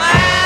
My.